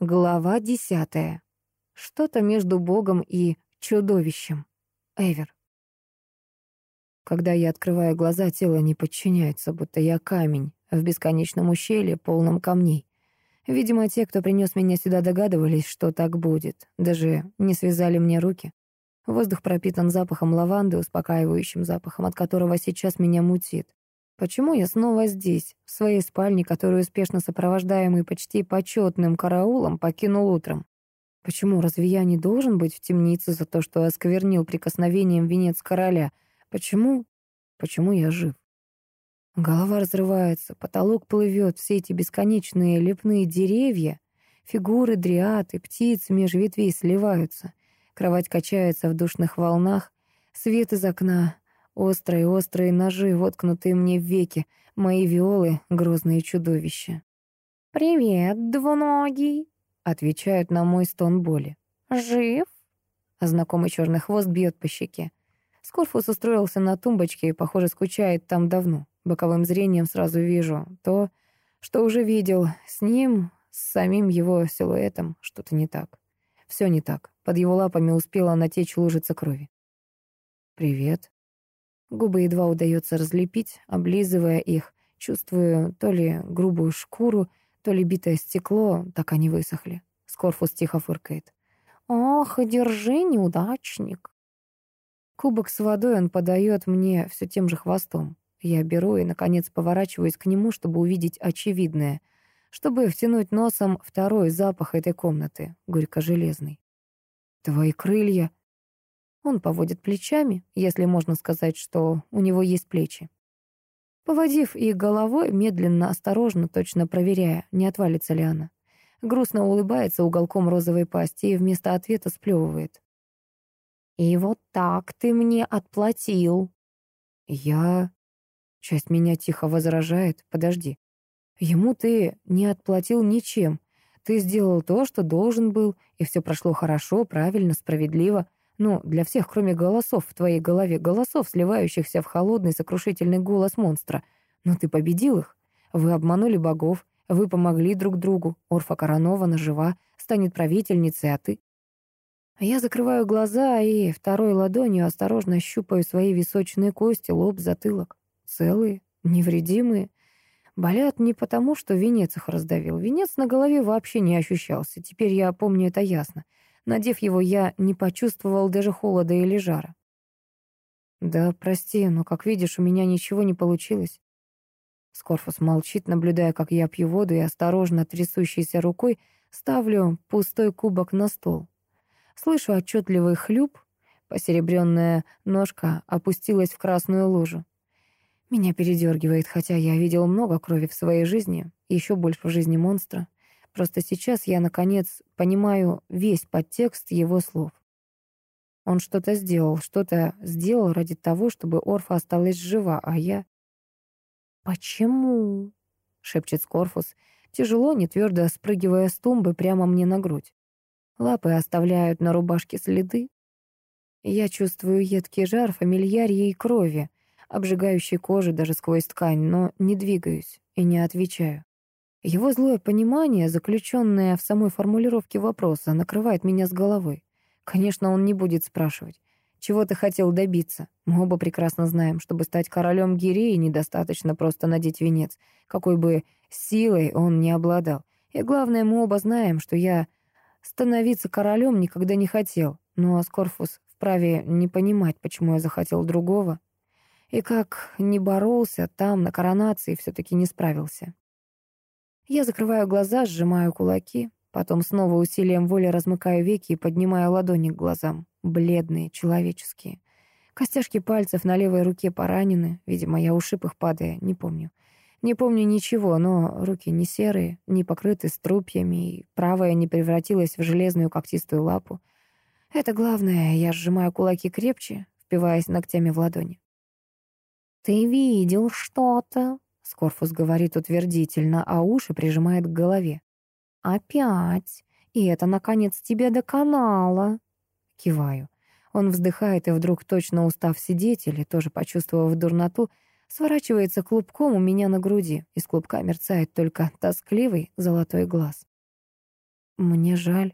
Глава десятая. Что-то между Богом и чудовищем. Эвер. Когда я открываю глаза, тело не подчиняется, будто я камень в бесконечном ущелье, полном камней. Видимо, те, кто принес меня сюда, догадывались, что так будет. Даже не связали мне руки. Воздух пропитан запахом лаванды, успокаивающим запахом, от которого сейчас меня мутит. Почему я снова здесь, в своей спальне, которую успешно сопровождаемый почти почетным караулом покинул утром? Почему разве я не должен быть в темнице за то, что осквернил прикосновением венец короля? Почему? Почему я жив? Голова разрывается, потолок плывет, все эти бесконечные лепные деревья, фигуры дриад и птиц меж ветвей сливаются. Кровать качается в душных волнах, свет из окна Острые-острые ножи, воткнутые мне в веки. Мои виолы — грозные чудовища. «Привет, двуногий», — отвечают на мой стон боли. «Жив?» Знакомый черный хвост бьет по щеке. Скорфус устроился на тумбочке и, похоже, скучает там давно. Боковым зрением сразу вижу то, что уже видел. С ним, с самим его силуэтом, что-то не так. Все не так. Под его лапами успела натечь лужица крови. «Привет», Губы едва удается разлепить, облизывая их. Чувствую то ли грубую шкуру, то ли битое стекло, так они высохли. Скорфус тихо фыркает. «Ох, держи, неудачник!» Кубок с водой он подает мне все тем же хвостом. Я беру и, наконец, поворачиваюсь к нему, чтобы увидеть очевидное, чтобы втянуть носом второй запах этой комнаты, горько-железный. «Твои крылья!» Он поводит плечами, если можно сказать, что у него есть плечи. Поводив их головой, медленно, осторожно, точно проверяя, не отвалится ли она. Грустно улыбается уголком розовой пасти и вместо ответа сплевывает. «И вот так ты мне отплатил». «Я...» Часть меня тихо возражает. «Подожди. Ему ты не отплатил ничем. Ты сделал то, что должен был, и все прошло хорошо, правильно, справедливо. Ну, для всех, кроме голосов в твоей голове, голосов, сливающихся в холодный сокрушительный голос монстра. Но ты победил их. Вы обманули богов, вы помогли друг другу. Орфа коронована, жива, станет правительницей, а ты... Я закрываю глаза и второй ладонью осторожно щупаю свои височные кости, лоб, затылок. Целые, невредимые. Болят не потому, что венец их раздавил. Венец на голове вообще не ощущался. Теперь я помню это ясно. Надев его, я не почувствовал даже холода или жара. «Да, прости, но, как видишь, у меня ничего не получилось». Скорфус молчит, наблюдая, как я пью воду и осторожно трясущейся рукой ставлю пустой кубок на стол. Слышу отчетливый хлюп, посеребренная ножка опустилась в красную лужу. Меня передергивает, хотя я видел много крови в своей жизни, еще больше в жизни монстра. Просто сейчас я, наконец, понимаю весь подтекст его слов. Он что-то сделал, что-то сделал ради того, чтобы Орфа осталась жива, а я... «Почему?» — шепчет Скорфус, тяжело, нетвердо спрыгивая с тумбы прямо мне на грудь. Лапы оставляют на рубашке следы. Я чувствую едкий жар фамильярьей крови, обжигающей кожу даже сквозь ткань, но не двигаюсь и не отвечаю. Его злое понимание, заключенное в самой формулировке вопроса, накрывает меня с головой. Конечно, он не будет спрашивать. Чего ты хотел добиться? Мы оба прекрасно знаем, чтобы стать королем Гиреи, недостаточно просто надеть венец, какой бы силой он ни обладал. И главное, мы оба знаем, что я становиться королем никогда не хотел. Но Скорфус вправе не понимать, почему я захотел другого. И как не боролся, там, на коронации, все-таки не справился. Я закрываю глаза, сжимаю кулаки, потом снова усилием воли размыкаю веки и поднимаю ладони к глазам. Бледные, человеческие. Костяшки пальцев на левой руке поранены. Видимо, я ушиб их, падая, не помню. Не помню ничего, но руки не серые, не покрыты струпьями, и правая не превратилась в железную когтистую лапу. Это главное, я сжимаю кулаки крепче, впиваясь ногтями в ладони. «Ты видел что-то?» Скорфус говорит утвердительно, а уши прижимает к голове. «Опять? И это, наконец, тебя доконало!» Киваю. Он вздыхает и вдруг, точно устав сидеть или тоже почувствовав дурноту, сворачивается клубком у меня на груди. Из клубка мерцает только тоскливый золотой глаз. Мне жаль.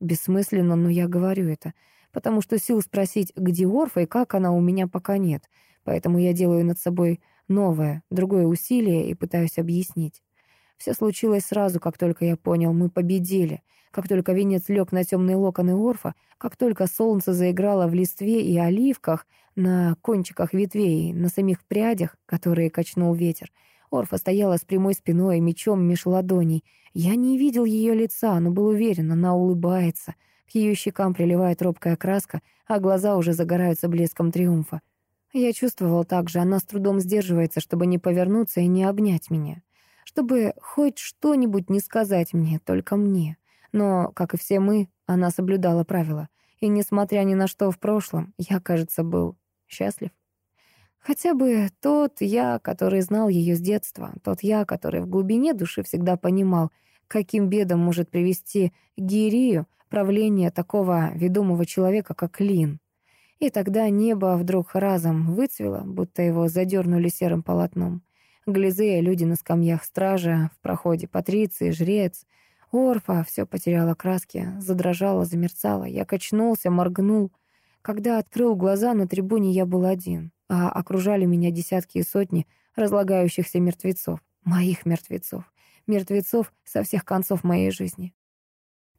Бессмысленно, но я говорю это, потому что сил спросить, где Орфа и как она, у меня пока нет. Поэтому я делаю над собой новое, другое усилие и пытаюсь объяснить. Все случилось сразу, как только я понял, мы победили. Как только венец лег на темные локоны Орфа, как только солнце заиграло в листве и оливках, на кончиках ветвей, на самих прядях, которые качнул ветер, Орфа стояла с прямой спиной, мечом меж ладоней. Я не видел ее лица, но был уверен, она улыбается. К ее щекам приливает робкая краска, а глаза уже загораются блеском триумфа. Я чувствовал также, она с трудом сдерживается, чтобы не повернуться и не обнять меня. Чтобы хоть что-нибудь не сказать мне, только мне. Но, как и все мы, она соблюдала правила. И, несмотря ни на что в прошлом, я, кажется, был счастлив. Хотя бы тот я, который знал ее с детства, тот я, который в глубине души всегда понимал, каким бедом может привести Гирию правление такого ведомого человека, как Лин. И тогда небо вдруг разом выцвело, будто его задернули серым полотном. Глизея, люди на скамьях стража, в проходе патриции, жрец. Орфа все потеряла краски, задрожала, замерцала. Я качнулся, моргнул. Когда открыл глаза, на трибуне я был один а окружали меня десятки и сотни разлагающихся мертвецов, моих мертвецов, мертвецов со всех концов моей жизни.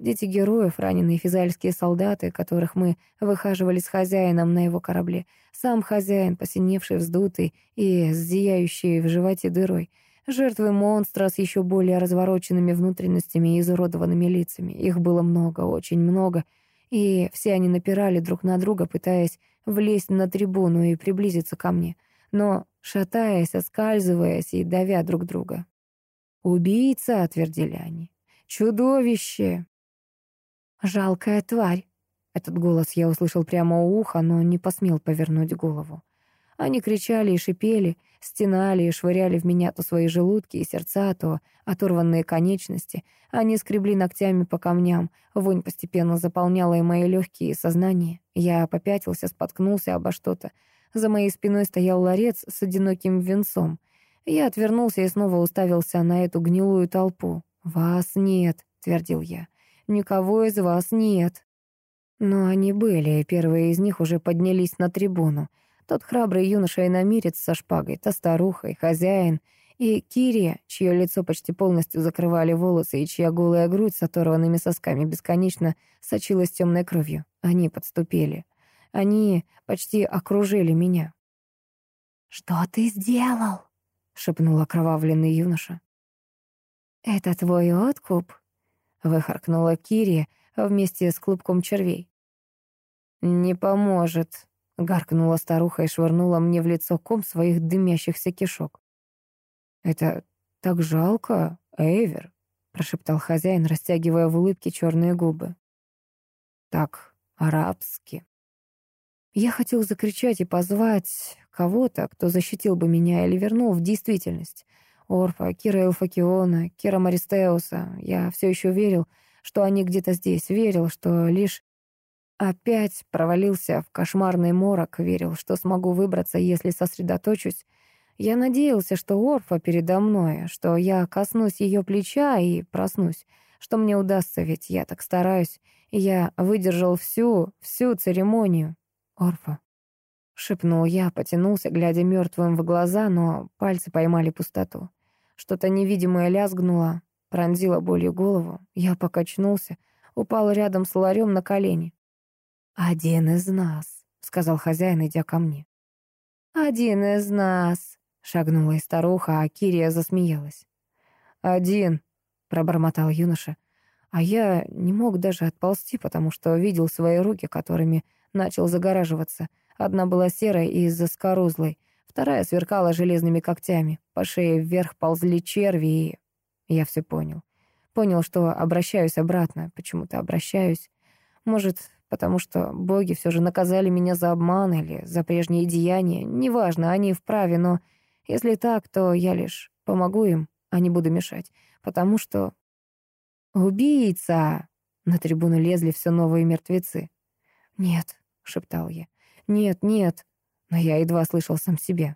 Дети героев, раненые физальские солдаты, которых мы выхаживали с хозяином на его корабле, сам хозяин, посиневший, вздутый и с зияющей в животе дырой, жертвы монстра с еще более развороченными внутренностями и изуродованными лицами. Их было много, очень много, и все они напирали друг на друга, пытаясь влезть на трибуну и приблизиться ко мне, но шатаясь, оскальзываясь и давя друг друга. «Убийца», — отвердили они, — «чудовище». «Жалкая тварь», — этот голос я услышал прямо у уха, но не посмел повернуть голову. Они кричали и шипели, стенали и швыряли в меня то свои желудки и сердца, то оторванные конечности. Они скребли ногтями по камням, вонь постепенно заполняла и мои легкие и сознание. Я попятился, споткнулся обо что-то. За моей спиной стоял ларец с одиноким венцом. Я отвернулся и снова уставился на эту гнилую толпу. «Вас нет», — твердил я. «Никого из вас нет». Но они были, и первые из них уже поднялись на трибуну. Тот храбрый юноша-иномирец со шпагой, та старуха и хозяин, и Кири, чье лицо почти полностью закрывали волосы и чья голая грудь с оторванными сосками бесконечно сочилась темной кровью. Они подступили. Они почти окружили меня. «Что ты сделал?» — шепнул окровавленный юноша. «Это твой откуп?» — выхаркнула Кири вместе с клубком червей. «Не поможет», — гаркнула старуха и швырнула мне в лицо ком своих дымящихся кишок. «Это так жалко, Эйвер», — прошептал хозяин, растягивая в улыбке черные губы. «Так арабски». Я хотел закричать и позвать кого-то, кто защитил бы меня или вернул в действительность. Орфа, Кира Элфакиона, Кира Маристеуса. Я все еще верил, что они где-то здесь, верил, что лишь опять провалился в кошмарный морок, верил, что смогу выбраться, если сосредоточусь я надеялся, что Орфа передо мной, что я коснусь ее плеча и проснусь, что мне удастся, ведь я так стараюсь, я выдержал всю, всю церемонию. Орфа. Шепнул я, потянулся, глядя мертвым в глаза, но пальцы поймали пустоту. Что-то невидимое лязгнуло, пронзило болью голову. Я покачнулся, упал рядом с ларем на колени. «Один из нас», — сказал хозяин, идя ко мне. «Один из нас», Шагнула и старуха, а Кирия засмеялась. «Один», — пробормотал юноша. А я не мог даже отползти, потому что видел свои руки, которыми начал загораживаться. Одна была серой и заскорузлой, вторая сверкала железными когтями. По шее вверх ползли черви, и... Я все понял. Понял, что обращаюсь обратно, почему-то обращаюсь. Может, потому что боги все же наказали меня за обман или за прежние деяния. Неважно, они вправе, но если так, то я лишь помогу им, а не буду мешать, потому что... «Убийца!» На трибуну лезли все новые мертвецы. «Нет», — шептал я, — «нет, нет». Но я едва слышал сам себе.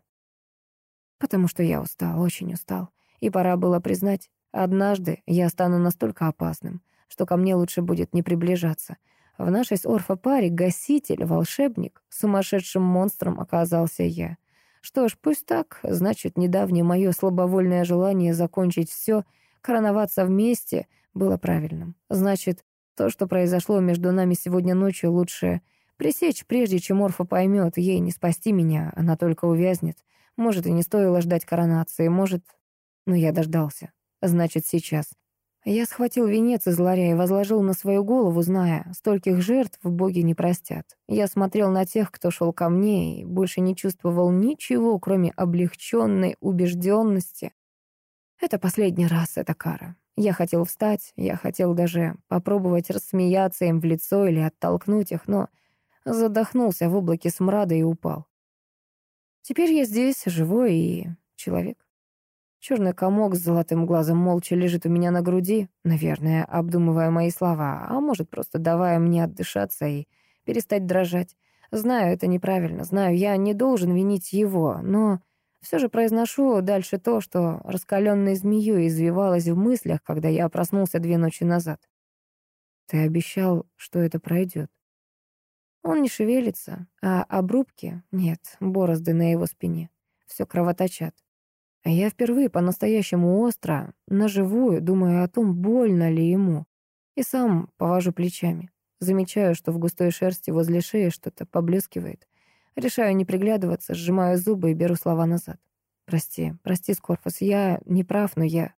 Потому что я устал, очень устал. И пора было признать, однажды я стану настолько опасным, что ко мне лучше будет не приближаться. В нашей с Орфа паре гаситель, волшебник, сумасшедшим монстром оказался я. Что ж, пусть так, значит, недавнее мое слабовольное желание закончить все, короноваться вместе, было правильным. Значит, то, что произошло между нами сегодня ночью, лучше пресечь, прежде чем Орфа поймет, ей не спасти меня, она только увязнет. Может, и не стоило ждать коронации, может... Но я дождался. Значит, сейчас. Я схватил венец из ларя и возложил на свою голову, зная, стольких жертв боги не простят. Я смотрел на тех, кто шел ко мне, и больше не чувствовал ничего, кроме облегченной убежденности. Это последний раз, это кара. Я хотел встать, я хотел даже попробовать рассмеяться им в лицо или оттолкнуть их, но задохнулся в облаке смрада и упал. Теперь я здесь, живой и человек. Черный комок с золотым глазом молча лежит у меня на груди, наверное, обдумывая мои слова, а может, просто давая мне отдышаться и перестать дрожать. Знаю, это неправильно, знаю, я не должен винить его, но все же произношу дальше то, что раскаленной змеей извивалось в мыслях, когда я проснулся две ночи назад. Ты обещал, что это пройдет. Он не шевелится, а обрубки нет, борозды на его спине. Все кровоточат. Я впервые по-настоящему остро, наживую, думаю о том, больно ли ему. И сам повожу плечами. Замечаю, что в густой шерсти возле шеи что-то поблескивает. Решаю не приглядываться, сжимаю зубы и беру слова назад. «Прости, прости, Скорфус, я не прав, но я...»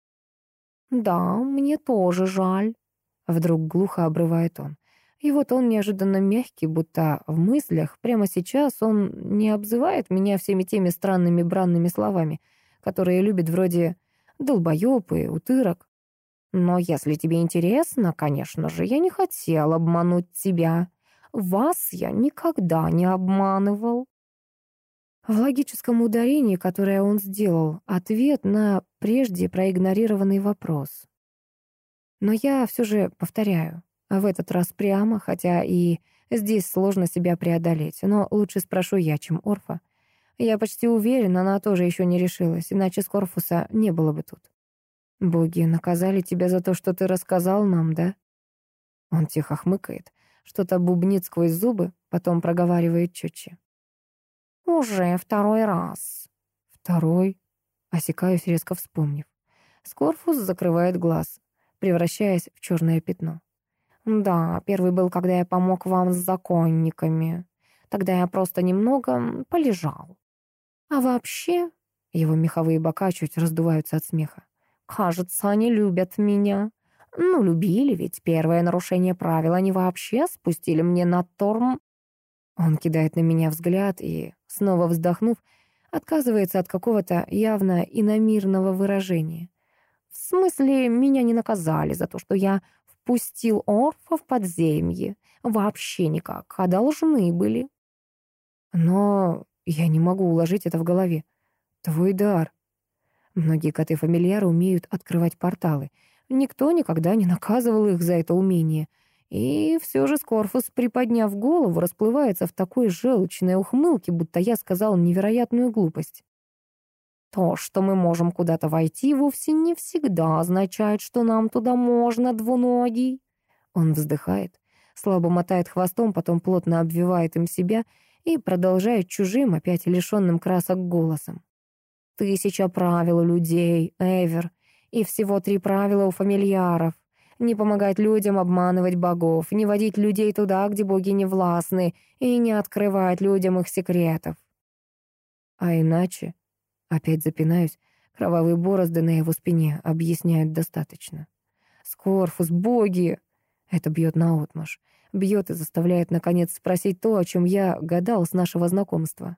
«Да, мне тоже жаль», — вдруг глухо обрывает он. И вот он неожиданно мягкий, будто в мыслях. Прямо сейчас он не обзывает меня всеми теми странными бранными словами — которые любит вроде долбоёб и утырок. Но если тебе интересно, конечно же, я не хотел обмануть тебя. Вас я никогда не обманывал. В логическом ударении, которое он сделал, ответ на прежде проигнорированный вопрос. Но я все же повторяю, в этот раз прямо, хотя и здесь сложно себя преодолеть, но лучше спрошу я, чем Орфа. Я почти уверена, она тоже еще не решилась, иначе Скорфуса не было бы тут. «Боги наказали тебя за то, что ты рассказал нам, да?» Он тихо хмыкает, что-то бубнит сквозь зубы, потом проговаривает четче. «Уже второй раз». «Второй?» Осекаюсь, резко вспомнив. Скорфус закрывает глаз, превращаясь в черное пятно. «Да, первый был, когда я помог вам с законниками. Тогда я просто немного полежал. А вообще, его меховые бока чуть раздуваются от смеха. Кажется, они любят меня. Ну, любили, ведь первое нарушение правил они вообще спустили мне на торм. Он кидает на меня взгляд и, снова вздохнув, отказывается от какого-то явно иномирного выражения. В смысле, меня не наказали за то, что я впустил орфа в подземье. Вообще никак, а должны были. Но я не могу уложить это в голове. Твой дар. Многие коты-фамильяры умеют открывать порталы. Никто никогда не наказывал их за это умение. И все же Скорфус, приподняв голову, расплывается в такой желчной ухмылке, будто я сказал невероятную глупость. То, что мы можем куда-то войти, вовсе не всегда означает, что нам туда можно, двуногий. Он вздыхает, слабо мотает хвостом, потом плотно обвивает им себя и продолжает чужим, опять лишенным красок голосом. Тысяча правил у людей, Эвер, и всего три правила у фамильяров. Не помогать людям обманывать богов, не водить людей туда, где боги не властны, и не открывать людям их секретов. А иначе, опять запинаюсь, кровавые борозды на его спине объясняют достаточно. Скорфус, боги! Это бьет наотмашь. Бьет и заставляет, наконец, спросить то, о чем я гадал с нашего знакомства.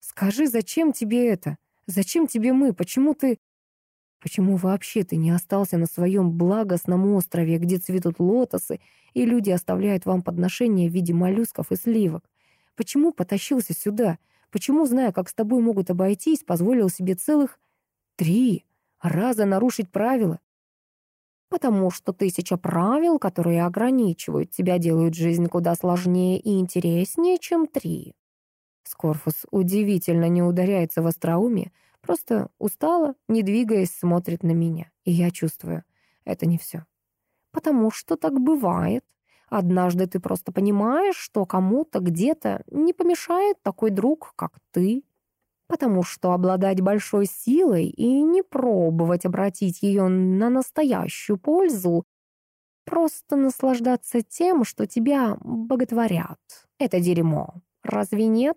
«Скажи, зачем тебе это? Зачем тебе мы? Почему ты...» Почему вообще ты не остался на своем благостном острове, где цветут лотосы, и люди оставляют вам подношения в виде моллюсков и сливок? Почему потащился сюда? Почему, зная, как с тобой могут обойтись, позволил себе целых три раза нарушить правила? потому что тысяча правил, которые ограничивают тебя, делают жизнь куда сложнее и интереснее, чем три. Скорфус удивительно не ударяется в остроумие, просто устало, не двигаясь, смотрит на меня. И я чувствую, это не все. Потому что так бывает. Однажды ты просто понимаешь, что кому-то где-то не помешает такой друг, как ты. Потому что обладать большой силой и не пробовать обратить ее на настоящую пользу, просто наслаждаться тем, что тебя боготворят. Это дерьмо. Разве нет?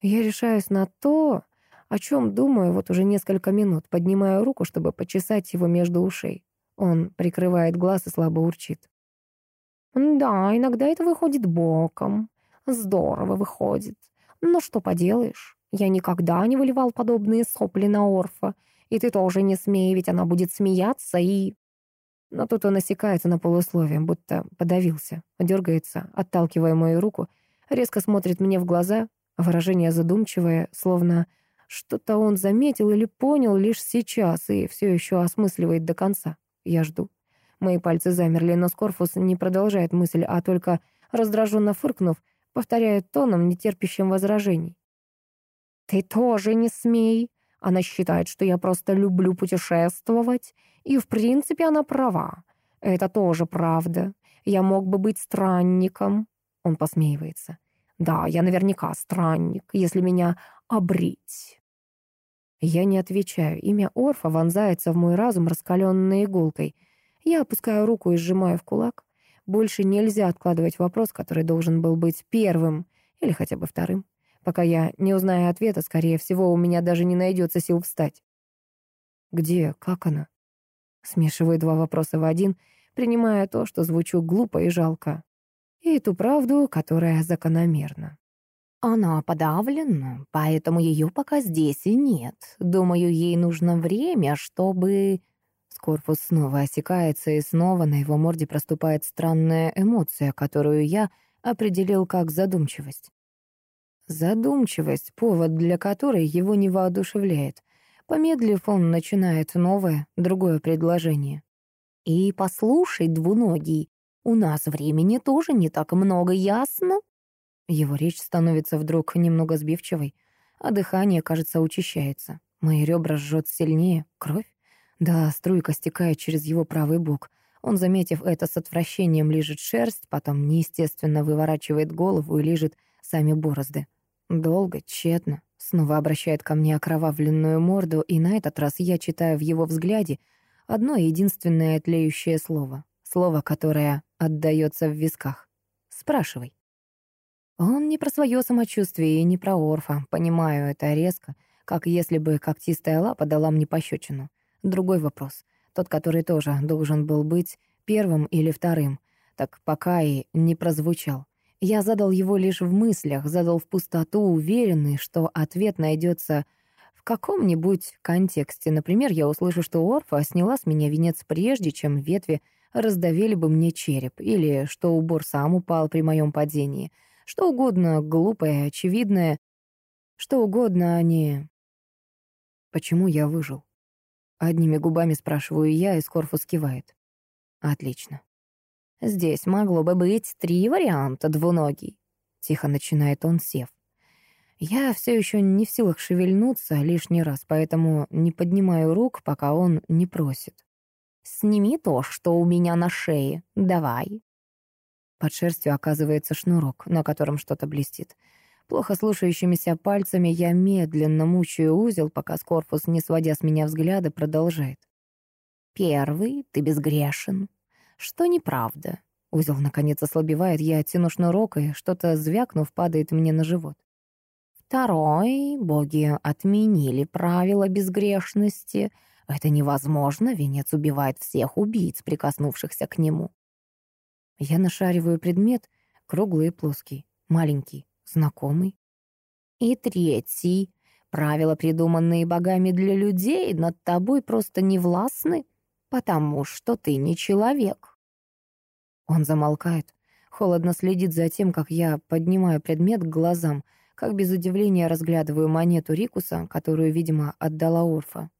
Я решаюсь на то, о чем думаю вот уже несколько минут, поднимаю руку, чтобы почесать его между ушей. Он прикрывает глаз и слабо урчит. Да, иногда это выходит боком. Здорово выходит. Но что поделаешь, я никогда не выливал подобные сопли на Орфа. И ты тоже не смей, ведь она будет смеяться и... Но тут он осекается на полусловие, будто подавился, дергается, отталкивая мою руку, резко смотрит мне в глаза, выражение задумчивое, словно что-то он заметил или понял лишь сейчас и все еще осмысливает до конца. Я жду. Мои пальцы замерли, но Скорфус не продолжает мысль, а только, раздраженно фыркнув, повторяет тоном, нетерпящим возражений. «Ты тоже не смей. Она считает, что я просто люблю путешествовать, и, в принципе, она права. Это тоже правда. Я мог бы быть странником». Он посмеивается. «Да, я наверняка странник, если меня обрить». Я не отвечаю. Имя Орфа вонзается в мой разум раскаленной иголкой — я опускаю руку и сжимаю в кулак. Больше нельзя откладывать вопрос, который должен был быть первым или хотя бы вторым. Пока я не узнаю ответа, скорее всего, у меня даже не найдется сил встать. «Где? Как она?» Смешиваю два вопроса в один, принимая то, что звучу глупо и жалко, и ту правду, которая закономерна. Она подавлена, поэтому ее пока здесь и нет. Думаю, ей нужно время, чтобы... Скорпус снова осекается, и снова на его морде проступает странная эмоция, которую я определил как задумчивость. Задумчивость — повод, для которой его не воодушевляет. Помедлив, он начинает новое, другое предложение. «И послушай, двуногий, у нас времени тоже не так много, ясно?» Его речь становится вдруг немного сбивчивой, а дыхание, кажется, учащается. Мои ребра жжет сильнее, кровь. Да, струйка стекает через его правый бок. Он, заметив это, с отвращением лижет шерсть, потом неестественно выворачивает голову и лижет сами борозды. Долго, тщетно. Снова обращает ко мне окровавленную морду, и на этот раз я читаю в его взгляде одно единственное тлеющее слово. Слово, которое отдается в висках. «Спрашивай». Он не про свое самочувствие и не про Орфа. Понимаю это резко, как если бы когтистая лапа дала мне пощечину. Другой вопрос. Тот, который тоже должен был быть первым или вторым, так пока и не прозвучал. Я задал его лишь в мыслях, задал в пустоту, уверенный, что ответ найдется в каком-нибудь контексте. Например, я услышу, что Орфа сняла с меня венец прежде, чем ветви раздавили бы мне череп, или что убор сам упал при моем падении. Что угодно глупое, очевидное, что угодно, а не... Почему я выжил? Одними губами спрашиваю я, и Скорфус кивает. Отлично. Здесь могло бы быть три варианта двуногий. Тихо начинает он, сев. Я все еще не в силах шевельнуться лишний раз, поэтому не поднимаю рук, пока он не просит. «Сними то, что у меня на шее. Давай». Под шерстью оказывается шнурок, на котором что-то блестит. Плохо слушающимися пальцами я медленно мучаю узел, пока Скорпус, не сводя с меня взгляда, продолжает. «Первый, ты безгрешен. Что неправда?» Узел, наконец, ослабевает, я тяну шнурок, и что-то, звякнув, падает мне на живот. Второй, боги отменили правила безгрешности. Это невозможно, венец убивает всех убийц, прикоснувшихся к нему. Я нашариваю предмет, круглый и плоский, маленький, знакомый. И третий. Правила, придуманные богами для людей, над тобой просто не властны, потому что ты не человек. Он замолкает, холодно следит за тем, как я поднимаю предмет к глазам, как без удивления разглядываю монету Рикуса, которую, видимо, отдала Орфа.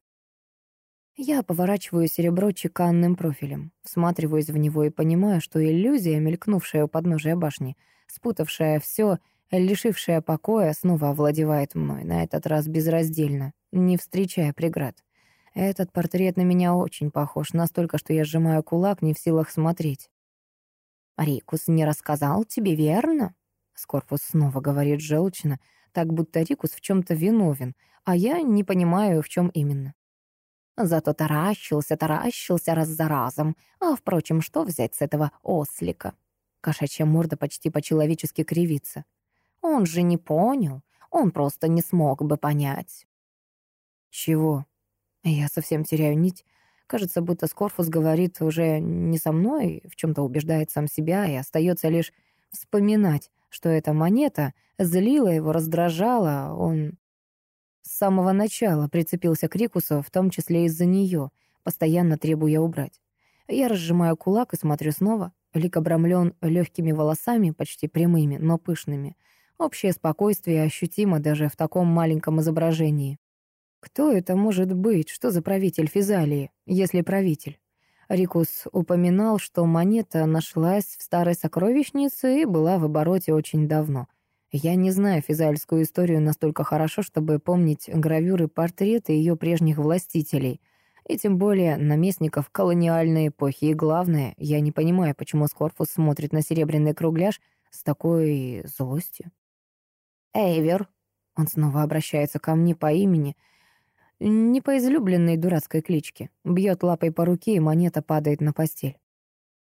Я поворачиваю серебро чеканным профилем, всматриваюсь в него и понимаю, что иллюзия, мелькнувшая у подножия башни, спутавшая все лишившая покоя, снова овладевает мной, на этот раз безраздельно, не встречая преград. Этот портрет на меня очень похож, настолько, что я сжимаю кулак, не в силах смотреть. «Рикус не рассказал тебе, верно?» Скорпус снова говорит желчно, так будто Рикус в чем-то виновен, а я не понимаю, в чем именно. Зато таращился, таращился раз за разом. А, впрочем, что взять с этого ослика? Кошачья морда почти по-человечески кривится. Он же не понял. Он просто не смог бы понять. Чего? Я совсем теряю нить. Кажется, будто Скорфус говорит уже не со мной, в чем-то убеждает сам себя, и остается лишь вспоминать, что эта монета злила его, раздражала. Он с самого начала прицепился к Рикусу, в том числе из-за нее, постоянно требуя убрать. Я разжимаю кулак и смотрю снова. Лик обрамлен легкими волосами, почти прямыми, но пышными. Общее спокойствие ощутимо даже в таком маленьком изображении. Кто это может быть? Что за правитель Физалии, если правитель? Рикус упоминал, что монета нашлась в старой сокровищнице и была в обороте очень давно. Я не знаю физальскую историю настолько хорошо, чтобы помнить гравюры портреты ее прежних властителей, и тем более наместников колониальной эпохи. И главное, я не понимаю, почему Скорфус смотрит на серебряный кругляш с такой злостью. «Эйвер», — он снова обращается ко мне по имени, не по излюбленной дурацкой кличке, бьет лапой по руке, и монета падает на постель.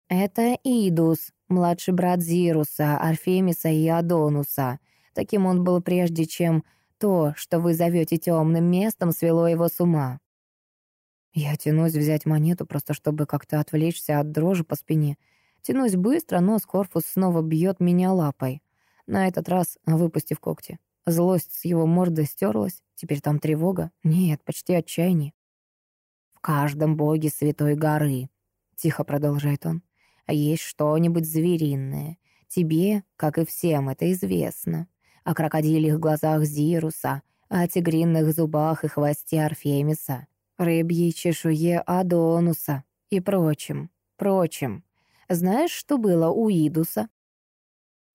«Это Идус, младший брат Зируса, Арфемиса и Адонуса. Таким он был прежде, чем то, что вы зовете темным местом, свело его с ума». Я тянусь взять монету, просто чтобы как-то отвлечься от дрожи по спине. Тянусь быстро, но Скорфус снова бьет меня лапой. На этот раз выпустив когти. Злость с его морды стерлась. Теперь там тревога. Нет, почти отчаяние. «В каждом боге Святой горы», — тихо продолжает он, а есть что-нибудь звериное. Тебе, как и всем, это известно. О крокодилях глазах Зируса, о тигринных зубах и хвосте Арфемиса, рыбьей чешуе Адонуса и прочим, прочим. Знаешь, что было у Идуса?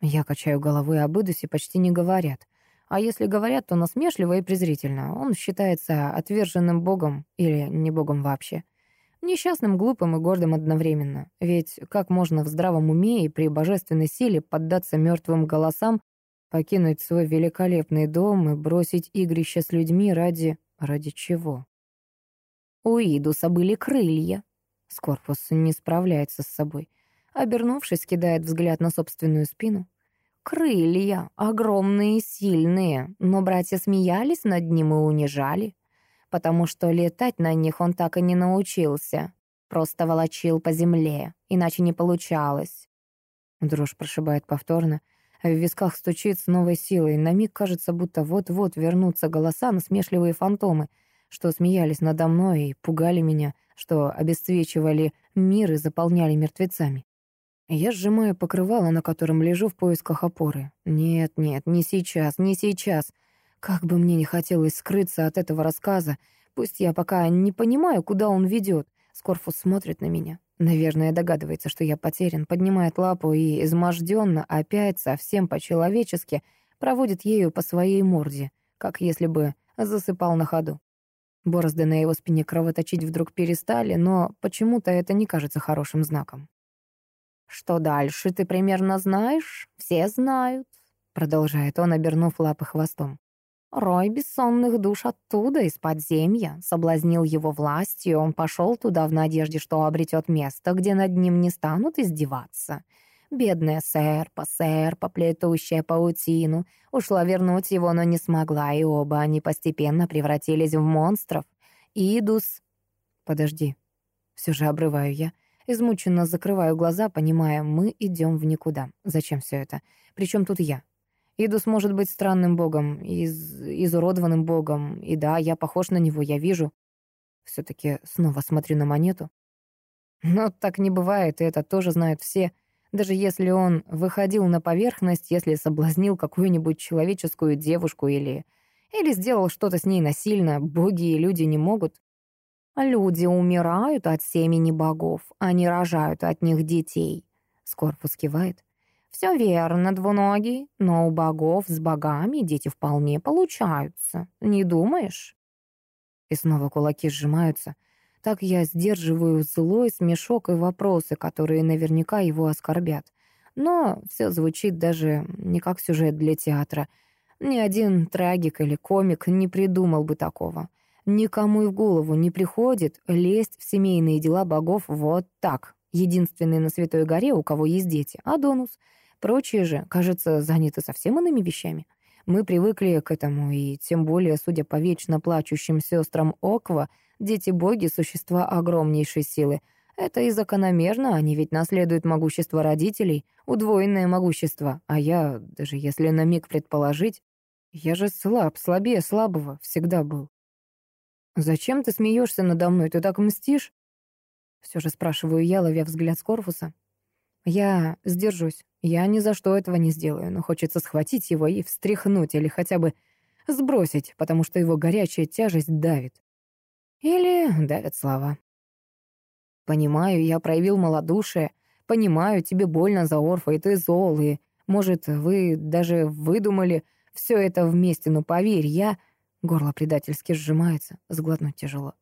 Я качаю головой об Идусе, почти не говорят. А если говорят, то насмешливо и презрительно. Он считается отверженным богом или не богом вообще. Несчастным, глупым и гордым одновременно. Ведь как можно в здравом уме и при божественной силе поддаться мертвым голосам, покинуть свой великолепный дом и бросить игрище с людьми ради... ради чего? У Идуса были крылья. Скорпус не справляется с собой. Обернувшись, кидает взгляд на собственную спину. Крылья, огромные и сильные, но братья смеялись над ним и унижали потому что летать на них он так и не научился. Просто волочил по земле, иначе не получалось. Дрожь прошибает повторно, а в висках стучит с новой силой. На миг кажется, будто вот-вот вернутся голоса, насмешливые фантомы, что смеялись надо мной и пугали меня, что обесцвечивали мир и заполняли мертвецами. Я сжимаю покрывало, на котором лежу в поисках опоры. Нет, нет, не сейчас, не сейчас. Как бы мне не хотелось скрыться от этого рассказа, пусть я пока не понимаю, куда он ведет. Скорфус смотрит на меня. Наверное, догадывается, что я потерян, поднимает лапу и изможденно, опять совсем по-человечески, проводит ею по своей морде, как если бы засыпал на ходу. Борозды на его спине кровоточить вдруг перестали, но почему-то это не кажется хорошим знаком. «Что дальше, ты примерно знаешь? Все знают», — продолжает он, обернув лапы хвостом. Рой бессонных душ оттуда, из подземья, соблазнил его властью, он пошел туда в надежде, что обретет место, где над ним не станут издеваться. Бедная сэрпа, сэрпа, плетущая паутину, ушла вернуть его, но не смогла, и оба они постепенно превратились в монстров. Идус... Подожди. Все же обрываю я. Измученно закрываю глаза, понимая, мы идем в никуда. Зачем все это? Причем тут я? Идус может быть странным богом, из... изуродованным богом. И да, я похож на него, я вижу. Все-таки снова смотрю на монету. Но так не бывает, и это тоже знают все. Даже если он выходил на поверхность, если соблазнил какую-нибудь человеческую девушку или... Или сделал что-то с ней насильно, боги и люди не могут. Люди умирают от семени богов, они рожают от них детей. Скорпус кивает. Все верно, двуногий, но у богов с богами дети вполне получаются. Не думаешь? И снова кулаки сжимаются. Так я сдерживаю злой смешок и вопросы, которые наверняка его оскорбят. Но все звучит даже не как сюжет для театра. Ни один трагик или комик не придумал бы такого. Никому и в голову не приходит лезть в семейные дела богов вот так. Единственный на Святой горе, у кого есть дети, Адонус. Прочие же, кажется, заняты совсем иными вещами. Мы привыкли к этому, и тем более, судя по вечно плачущим сестрам Оква, дети-боги — существа огромнейшей силы. Это и закономерно, они ведь наследуют могущество родителей, удвоенное могущество, а я, даже если на миг предположить, я же слаб, слабее слабого, всегда был. «Зачем ты смеешься надо мной? Ты так мстишь?» Все же спрашиваю я, ловя взгляд с корпуса. Я сдержусь. Я ни за что этого не сделаю, но хочется схватить его и встряхнуть или хотя бы сбросить, потому что его горячая тяжесть давит. Или давят слова. Понимаю, я проявил малодушие. Понимаю, тебе больно за Орфа, и ты зол, и, может, вы даже выдумали все это вместе, но поверь, я... Горло предательски сжимается, сглотнуть тяжело.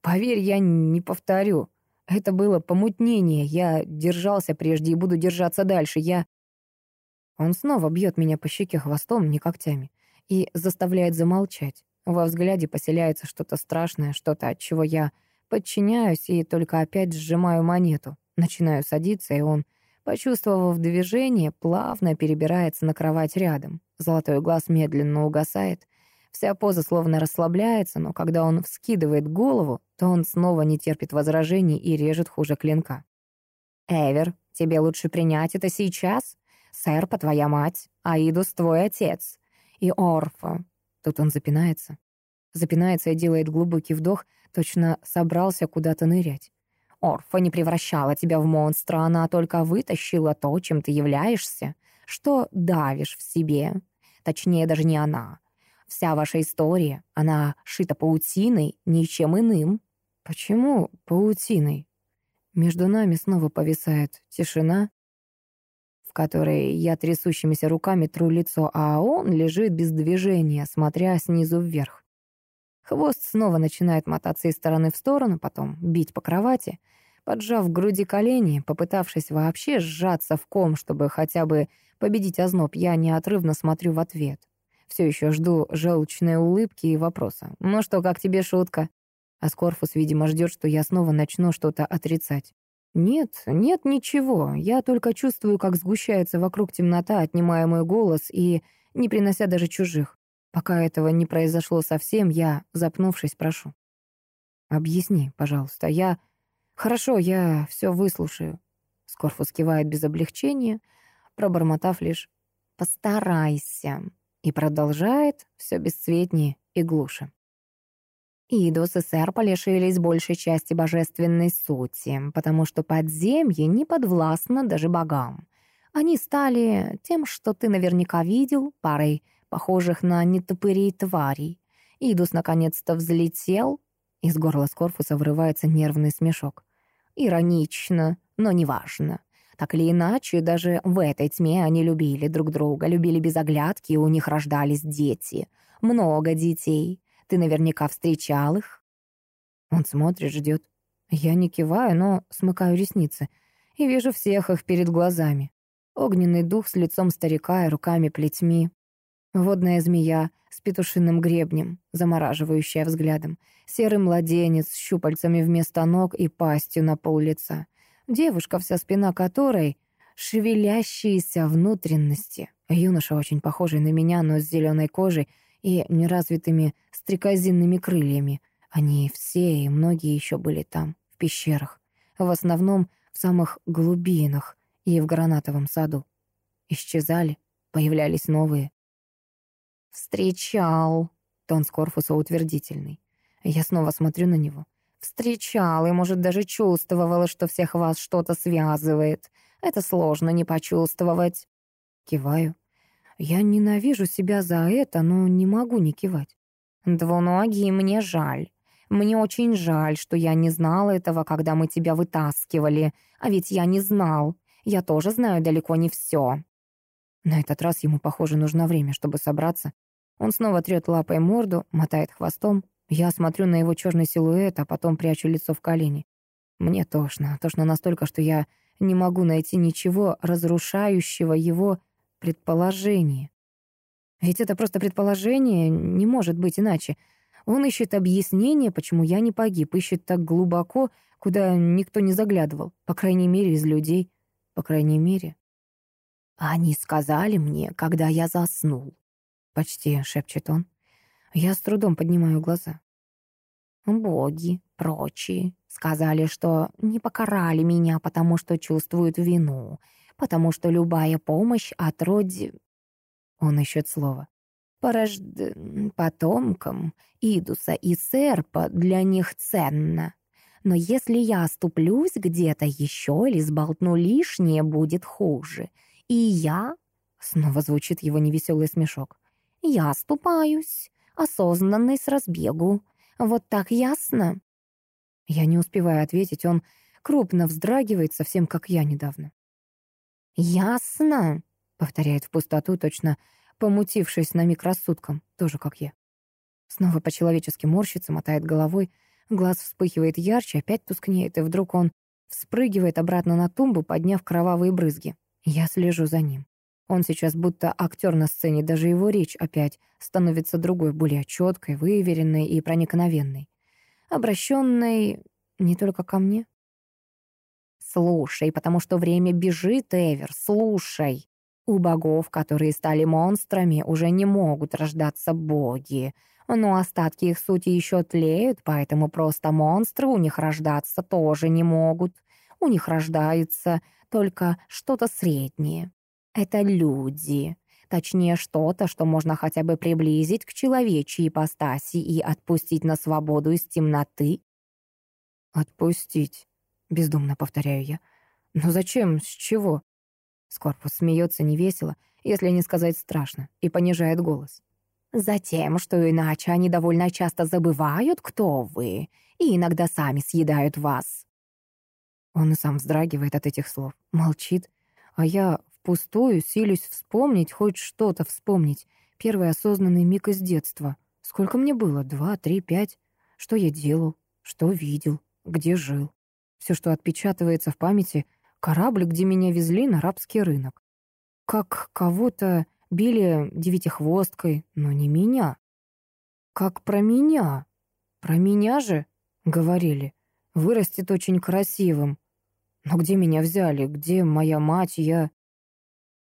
Поверь, я не повторю. Это было помутнение. Я держался прежде и буду держаться дальше. Я... Он снова бьет меня по щеке хвостом, не когтями, и заставляет замолчать. Во взгляде поселяется что-то страшное, что-то, от чего я подчиняюсь и только опять сжимаю монету. Начинаю садиться, и он, почувствовав движение, плавно перебирается на кровать рядом. Золотой глаз медленно угасает, Вся поза словно расслабляется, но когда он вскидывает голову, то он снова не терпит возражений и режет хуже клинка. «Эвер, тебе лучше принять это сейчас? Сэрпа твоя мать, Аидус твой отец. И Орфа». Тут он запинается. Запинается и делает глубокий вдох, точно собрался куда-то нырять. Орфа не превращала тебя в монстра, она только вытащила то, чем ты являешься, что давишь в себе. Точнее, даже не она. Вся ваша история, она шита паутиной, ничем иным. Почему паутиной? Между нами снова повисает тишина, в которой я трясущимися руками тру лицо, а он лежит без движения, смотря снизу вверх. Хвост снова начинает мотаться из стороны в сторону, потом бить по кровати. Поджав в груди колени, попытавшись вообще сжаться в ком, чтобы хотя бы победить озноб, я неотрывно смотрю в ответ. Все еще жду желчной улыбки и вопроса. «Ну что, как тебе шутка?» А Скорфус, видимо, ждет, что я снова начну что-то отрицать. Нет, нет ничего. Я только чувствую, как сгущается вокруг темнота, отнимая мой голос и не принося даже чужих. Пока этого не произошло совсем, я, запнувшись, прошу. «Объясни, пожалуйста. Я... Хорошо, я все выслушаю». Скорфус кивает без облегчения, пробормотав лишь «Постарайся» и продолжает все бесцветнее и глуше. Идус и Серпа лишились большей части божественной сути, потому что подземье не подвластно даже богам. Они стали тем, что ты наверняка видел, парой похожих на нетопырей тварей. Идус наконец-то взлетел. Из горла Скорфуса вырывается нервный смешок. Иронично, но неважно. Так или иначе, даже в этой тьме они любили друг друга, любили без оглядки, и у них рождались дети. Много детей. Ты наверняка встречал их. Он смотрит, ждет. Я не киваю, но смыкаю ресницы и вижу всех их перед глазами. Огненный дух с лицом старика и руками-плетьми. Водная змея с петушиным гребнем, замораживающая взглядом. Серый младенец с щупальцами вместо ног и пастью на пол лица. Девушка, вся спина которой — шевелящиеся внутренности. Юноша очень похожий на меня, но с зеленой кожей и неразвитыми стрекозинными крыльями. Они все и многие еще были там, в пещерах. В основном в самых глубинах и в гранатовом саду. Исчезали, появлялись новые. «Встречал», — тон с утвердительный. Я снова смотрю на него. Встречал и, может, даже чувствовала, что всех вас что-то связывает. Это сложно не почувствовать. Киваю. Я ненавижу себя за это, но не могу не кивать. Двуногий, мне жаль. Мне очень жаль, что я не знал этого, когда мы тебя вытаскивали. А ведь я не знал. Я тоже знаю далеко не все. На этот раз ему, похоже, нужно время, чтобы собраться. Он снова трет лапой морду, мотает хвостом. Я смотрю на его черный силуэт, а потом прячу лицо в колени. Мне тошно, тошно настолько, что я не могу найти ничего разрушающего его предположение. Ведь это просто предположение, не может быть иначе. Он ищет объяснение, почему я не погиб, ищет так глубоко, куда никто не заглядывал, по крайней мере, из людей, по крайней мере. «Они сказали мне, когда я заснул», — почти шепчет он. Я с трудом поднимаю глаза. «Боги, прочие, сказали, что не покарали меня, потому что чувствуют вину, потому что любая помощь от роди...» Он ищет слово. «Порожд... потомкам Идуса и Серпа для них ценно. Но если я оступлюсь где-то еще или сболтну лишнее, будет хуже. И я...» Снова звучит его невеселый смешок. «Я оступаюсь, осознанный с разбегу. Вот так ясно?» Я не успеваю ответить, он крупно вздрагивает, совсем как я недавно. «Ясно», — повторяет в пустоту, точно помутившись на миг тоже как я. Снова по-человечески морщится, мотает головой, глаз вспыхивает ярче, опять тускнеет, и вдруг он вспрыгивает обратно на тумбу, подняв кровавые брызги. Я слежу за ним. Он сейчас будто актер на сцене, даже его речь опять становится другой, более четкой, выверенной и проникновенной. Обращенной не только ко мне. «Слушай, потому что время бежит, Эвер, слушай. У богов, которые стали монстрами, уже не могут рождаться боги. Но остатки их сути еще тлеют, поэтому просто монстры у них рождаться тоже не могут. У них рождается только что-то среднее. Это люди. Точнее, что-то, что можно хотя бы приблизить к человечьей ипостаси и отпустить на свободу из темноты. «Отпустить», — бездумно повторяю я. «Но зачем? С чего?» Скорпус смеется невесело, если не сказать страшно, и понижает голос. «Затем, что иначе они довольно часто забывают, кто вы, и иногда сами съедают вас. Он и сам вздрагивает от этих слов, молчит, а я впустую силюсь вспомнить, хоть что-то вспомнить. Первый осознанный миг из детства. Сколько мне было? Два, три, пять? Что я делал? Что видел? Где жил? Все, что отпечатывается в памяти — корабль, где меня везли на арабский рынок. Как кого-то били девятихвосткой, но не меня. Как про меня. Про меня же, говорили, вырастет очень красивым, но где меня взяли? Где моя мать? Я...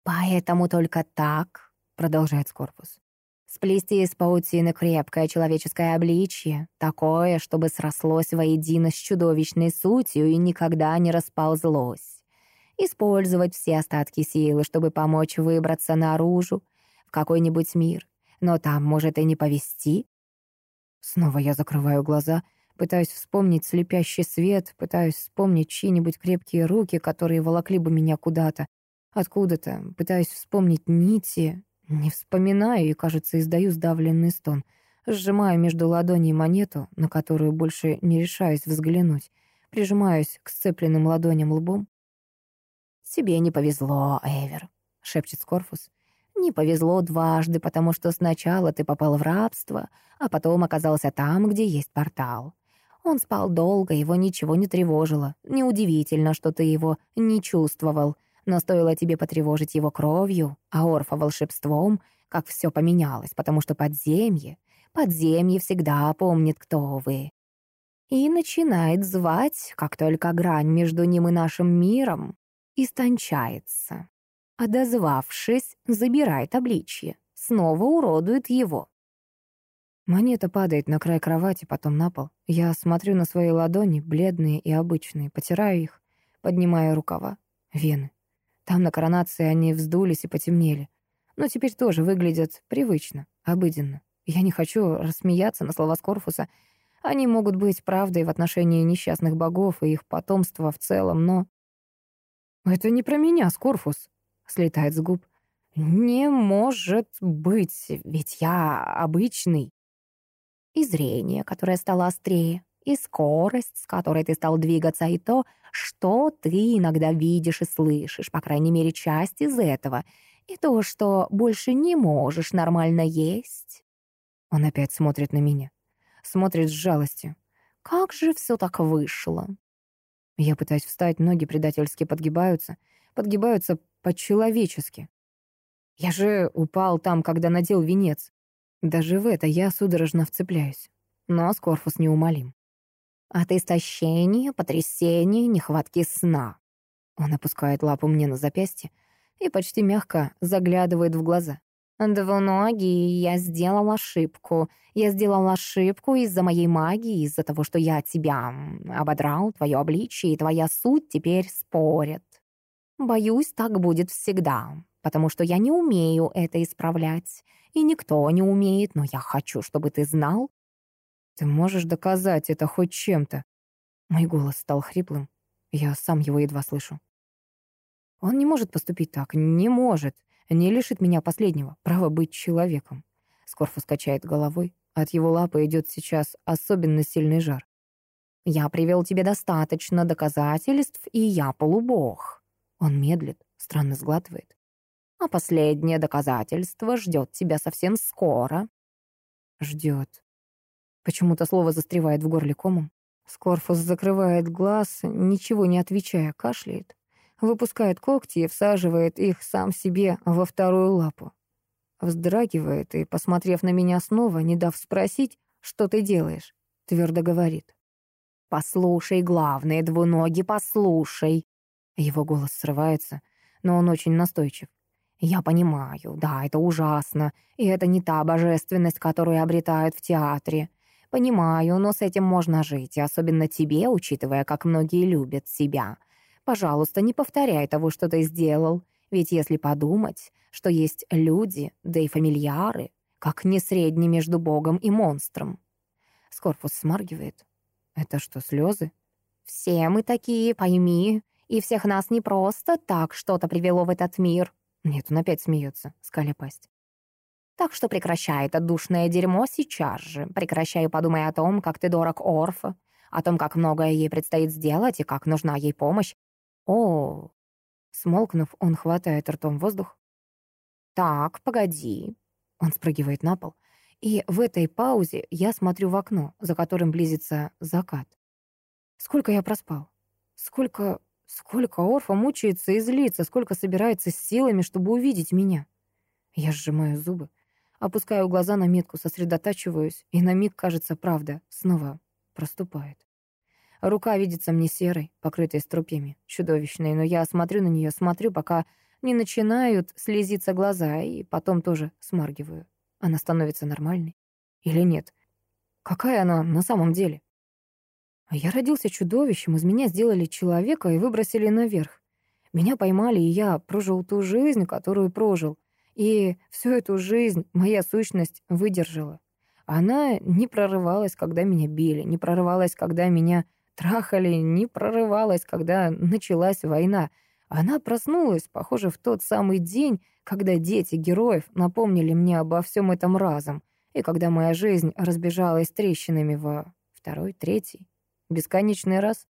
Поэтому только так, продолжает Скорпус. Сплести из паутины крепкое человеческое обличье, такое, чтобы срослось воедино с чудовищной сутью и никогда не расползлось. Использовать все остатки силы, чтобы помочь выбраться наружу, в какой-нибудь мир. Но там может и не повести. Снова я закрываю глаза — Пытаюсь вспомнить слепящий свет, пытаюсь вспомнить чьи-нибудь крепкие руки, которые волокли бы меня куда-то, откуда-то. Пытаюсь вспомнить нити. Не вспоминаю и, кажется, издаю сдавленный стон. Сжимаю между ладоней монету, на которую больше не решаюсь взглянуть. Прижимаюсь к сцепленным ладоням лбом. «Тебе не повезло, Эвер», — шепчет Скорфус. «Не повезло дважды, потому что сначала ты попал в рабство, а потом оказался там, где есть портал. Он спал долго, его ничего не тревожило. Неудивительно, что ты его не чувствовал. Но стоило тебе потревожить его кровью, а Орфа волшебством, как все поменялось, потому что подземье, подземье всегда помнит, кто вы. И начинает звать, как только грань между ним и нашим миром истончается. Одозвавшись, забирает обличье, снова уродует его. Монета падает на край кровати, потом на пол. Я смотрю на свои ладони, бледные и обычные, потираю их, поднимаю рукава, вены. Там на коронации они вздулись и потемнели. Но теперь тоже выглядят привычно, обыденно. Я не хочу рассмеяться на слова Скорфуса. Они могут быть правдой в отношении несчастных богов и их потомства в целом, но... «Это не про меня, Скорфус», — слетает с губ. «Не может быть, ведь я обычный» и зрение, которое стало острее, и скорость, с которой ты стал двигаться, и то, что ты иногда видишь и слышишь, по крайней мере, часть из этого, и то, что больше не можешь нормально есть. Он опять смотрит на меня. смотрит с жалостью. «Как же все так вышло?» Я пытаюсь встать, ноги предательски подгибаются. Подгибаются по-человечески. Я же упал там, когда надел венец. Даже в это я судорожно вцепляюсь. Но Скорфус неумолим. От истощения, потрясения, нехватки сна. Он опускает лапу мне на запястье и почти мягко заглядывает в глаза. «Двуногий, я сделал ошибку. Я сделал ошибку из-за моей магии, из-за того, что я тебя ободрал, твое обличие и твоя суть теперь спорят. Боюсь, так будет всегда, потому что я не умею это исправлять. И никто не умеет, но я хочу, чтобы ты знал. Ты можешь доказать это хоть чем-то. Мой голос стал хриплым. Я сам его едва слышу. Он не может поступить так, не может. Не лишит меня последнего, права быть человеком. Скорфус качает головой. От его лапы идет сейчас особенно сильный жар. «Я привел тебе достаточно доказательств, и я полубог». Он медлит, странно сглатывает. «А последнее доказательство ждет тебя совсем скоро». «Ждет». Почему-то слово застревает в горле комом. Скорфус закрывает глаз, ничего не отвечая, кашляет выпускает когти и всаживает их сам себе во вторую лапу. Вздрагивает и, посмотрев на меня снова, не дав спросить, что ты делаешь, твердо говорит. «Послушай, главное, двуногий, послушай!» Его голос срывается, но он очень настойчив. «Я понимаю, да, это ужасно, и это не та божественность, которую обретают в театре. Понимаю, но с этим можно жить, особенно тебе, учитывая, как многие любят себя. Пожалуйста, не повторяй того, что ты сделал. Ведь если подумать, что есть люди, да и фамильяры, как не средний между Богом и монстром. Скорпус смаргивает. Это что, слезы? Все мы такие, пойми. И всех нас не просто так что-то привело в этот мир. Нет, он опять смеется, скаля пасть. Так что прекращай это душное дерьмо сейчас же. Прекращай и подумай о том, как ты дорог Орфа, о том, как многое ей предстоит сделать и как нужна ей помощь, о, смолкнув, он хватает ртом воздух. Так, погоди. Он спрыгивает на пол. И в этой паузе я смотрю в окно, за которым близится закат. Сколько я проспал? Сколько... Сколько Орфа мучается и злится, сколько собирается с силами, чтобы увидеть меня. Я сжимаю зубы, опускаю глаза на метку, сосредотачиваюсь, и на миг, кажется, правда снова проступает. Рука видится мне серой, покрытой струпьями, чудовищной, но я смотрю на нее, смотрю, пока не начинают слезиться глаза, и потом тоже смаргиваю. Она становится нормальной? Или нет? Какая она на самом деле? Я родился чудовищем, из меня сделали человека и выбросили наверх. Меня поймали, и я прожил ту жизнь, которую прожил. И всю эту жизнь моя сущность выдержала. Она не прорывалась, когда меня били, не прорывалась, когда меня трахали, не прорывалась, когда началась война. Она проснулась, похоже, в тот самый день, когда дети героев напомнили мне обо всем этом разом, и когда моя жизнь разбежалась трещинами во второй, третий, бесконечный раз.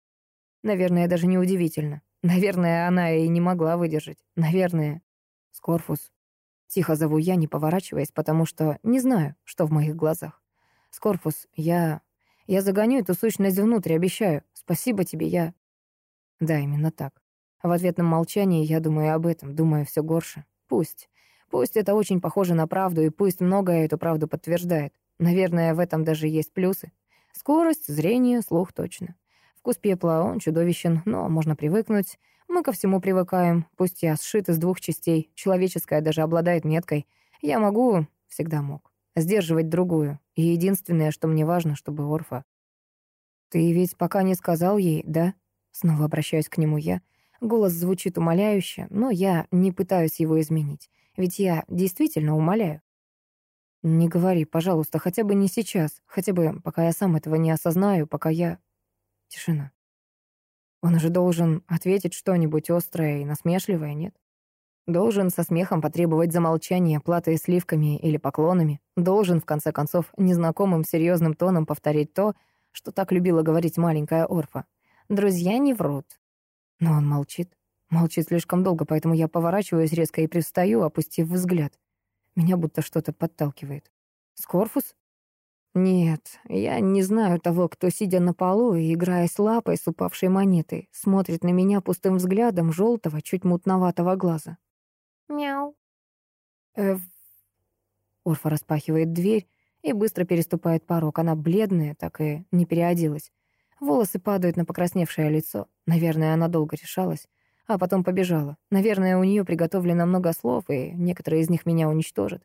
Наверное, даже не удивительно. Наверное, она и не могла выдержать. Наверное. Скорфус. Тихо зову я, не поворачиваясь, потому что не знаю, что в моих глазах. Скорфус, я я загоню эту сущность внутрь, обещаю. Спасибо тебе, я...» Да, именно так. В ответном молчании я думаю об этом, думаю все горше. Пусть. Пусть это очень похоже на правду, и пусть многое эту правду подтверждает. Наверное, в этом даже есть плюсы. Скорость, зрение, слух точно. Вкус пепла, он чудовищен, но можно привыкнуть. Мы ко всему привыкаем. Пусть я сшит из двух частей. Человеческая даже обладает меткой. Я могу, всегда мог сдерживать другую. И единственное, что мне важно, чтобы Орфа... «Ты ведь пока не сказал ей, да?» Снова обращаюсь к нему я. Голос звучит умоляюще, но я не пытаюсь его изменить. Ведь я действительно умоляю. «Не говори, пожалуйста, хотя бы не сейчас. Хотя бы, пока я сам этого не осознаю, пока я...» Тишина. Он же должен ответить что-нибудь острое и насмешливое, нет? Должен со смехом потребовать замолчания, платы сливками или поклонами. Должен, в конце концов, незнакомым серьезным тоном повторить то, что так любила говорить маленькая Орфа. Друзья не врут. Но он молчит. Молчит слишком долго, поэтому я поворачиваюсь резко и пристаю, опустив взгляд. Меня будто что-то подталкивает. Скорфус? Нет, я не знаю того, кто, сидя на полу и играя с лапой с упавшей монетой, смотрит на меня пустым взглядом желтого, чуть мутноватого глаза. Мяу. Эв... Орфа распахивает дверь и быстро переступает порог. Она бледная, так и не переоделась. Волосы падают на покрасневшее лицо. Наверное, она долго решалась, а потом побежала. Наверное, у нее приготовлено много слов, и некоторые из них меня уничтожат.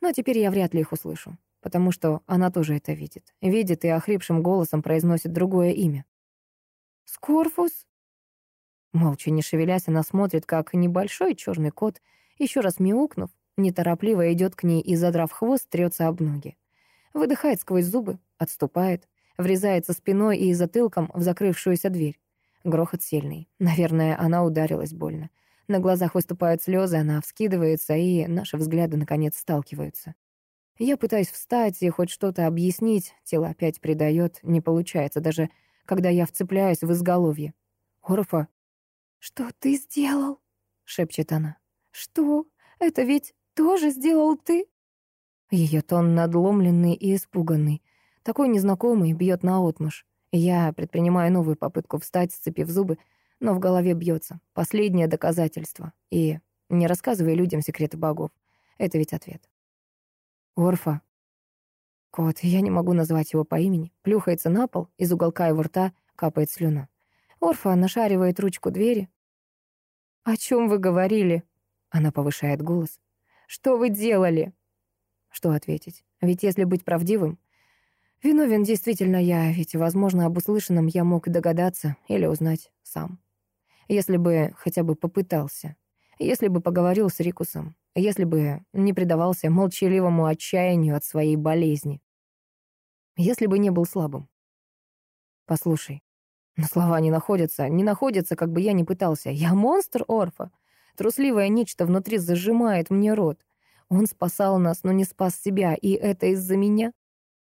Но теперь я вряд ли их услышу потому что она тоже это видит. Видит и охрипшим голосом произносит другое имя. «Скорфус?» Молча не шевелясь, она смотрит, как небольшой черный кот, еще раз мяукнув, неторопливо идет к ней и, задрав хвост, трется об ноги. Выдыхает сквозь зубы, отступает, врезается спиной и затылком в закрывшуюся дверь. Грохот сильный. Наверное, она ударилась больно. На глазах выступают слезы, она вскидывается, и наши взгляды, наконец, сталкиваются. Я пытаюсь встать и хоть что-то объяснить, тело опять предает, не получается, даже когда я вцепляюсь в изголовье. «Орфа!» «Что ты сделал?» — шепчет она. «Что? Это ведь тоже сделал ты?» Ее тон надломленный и испуганный. Такой незнакомый, бьет наотмашь. Я предпринимаю новую попытку встать, сцепив зубы, но в голове бьется. Последнее доказательство. И не рассказывай людям секреты богов. Это ведь ответ. Орфа. Кот, я не могу назвать его по имени, плюхается на пол, из уголка его рта капает слюна. Орфа нашаривает ручку двери. «О чем вы говорили?» Она повышает голос. «Что вы делали?» Что ответить? Ведь если быть правдивым, виновен действительно я, ведь, возможно, об услышанном я мог догадаться или узнать сам. Если бы хотя бы попытался. Если бы поговорил с Рикусом если бы не предавался молчаливому отчаянию от своей болезни. Если бы не был слабым. Послушай, но слова не находятся, не находятся, как бы я ни пытался. Я монстр, Орфа. Трусливое нечто внутри зажимает мне рот. Он спасал нас, но не спас себя, и это из-за меня.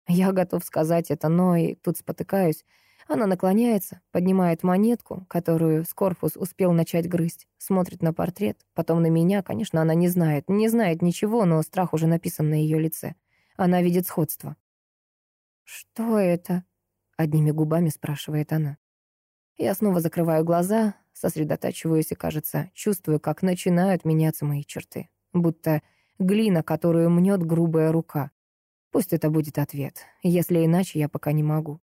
Я готов сказать это, но и тут спотыкаюсь. Она наклоняется, поднимает монетку, которую Скорпус успел начать грызть, смотрит на портрет, потом на меня. Конечно, она не знает, не знает ничего, но страх уже написан на ее лице. Она видит сходство. «Что это?» — одними губами спрашивает она. Я снова закрываю глаза, сосредотачиваюсь и, кажется, чувствую, как начинают меняться мои черты. Будто глина, которую мнет грубая рука. Пусть это будет ответ. Если иначе, я пока не могу.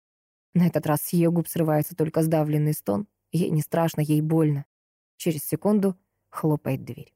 На этот раз с ее губ срывается только сдавленный стон. Ей не страшно, ей больно. Через секунду хлопает дверь.